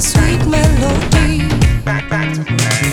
sweet melody. Back, back